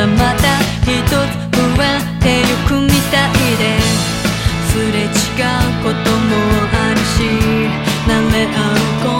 がまた一つ増えてゆくみたいで。すれ違うこともあるし慣れ合うこと